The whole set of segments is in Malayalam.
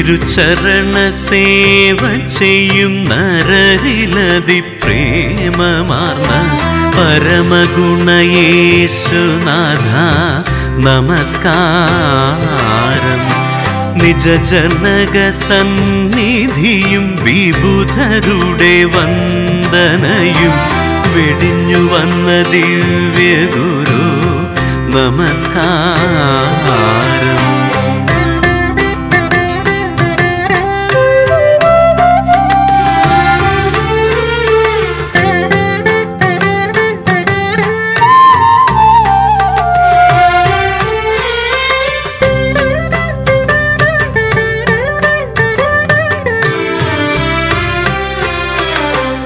തിരുചരണ സേവ ചെയ്യും നരരിലതി പ്രേമമാർന്ന പരമഗുണയേശുനാഥ നമസ്കാരം. നിജജനക സന്നിധിയും വിബുധരുടെ വന്ദനയും വെടിഞ്ഞു വന്ന ദിവ്യഗുരു നമസ്കാരം.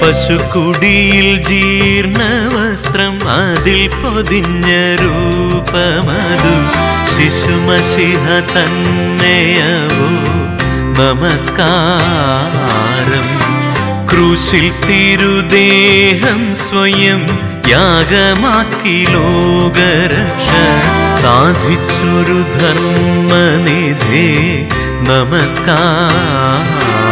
പശുക്കുടിയിൽ ജീർണവസ്ത്രം അതിൽ പൊതിഞ്ഞ രൂപമതു. ശിശുമഷിഹ തന്നെയവോ നമസ്കാരം. ക്രൂശിൽ തിരുദേഹം സ്വയം യാഗമാക്കി ലോകരക്ഷ. സാധിച്ചൊരു ധർമ്മനിധേ നമസ്കാരം.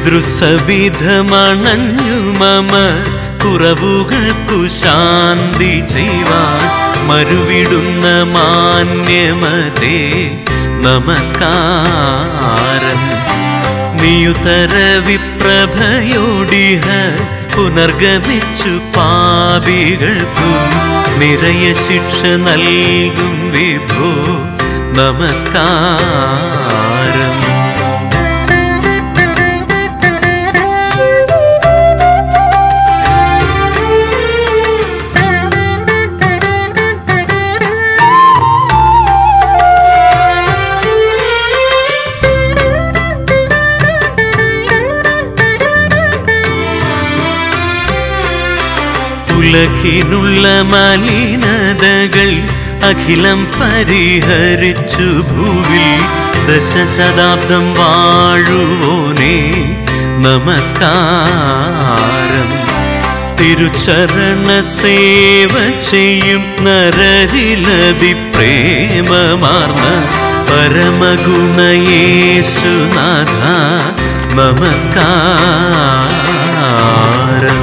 പിതൃസവിധമണഞ്ഞു മമ. കുറവുകൾക്കു ശാന്തി ചെയ്യുവാൻ മരുവിടുന്ന മാന്യമതേ. നമസ്കാരം. നിയുതര വിപ്രഭയോടിഹ പുനർഗമിച്ചു പാപികൾക്കു നിറയ ശിക്ഷ നൽകും വിഭോ. നമസ്കാരം. ഉലകിനുള്ള മലിനതകൾ അഖിലം പരിഹരിച്ചു ഭൂവിൽ ദശശതാബ്ദം വാഴുവോനേ. നമസ്കാരം. തിരുചരണ സേവ ചെയ്യും നരരിലതി പ്രേമമാർന്ന പരമഗുണയേശുനാഥ. നമസ്കാരം.